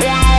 Yeah.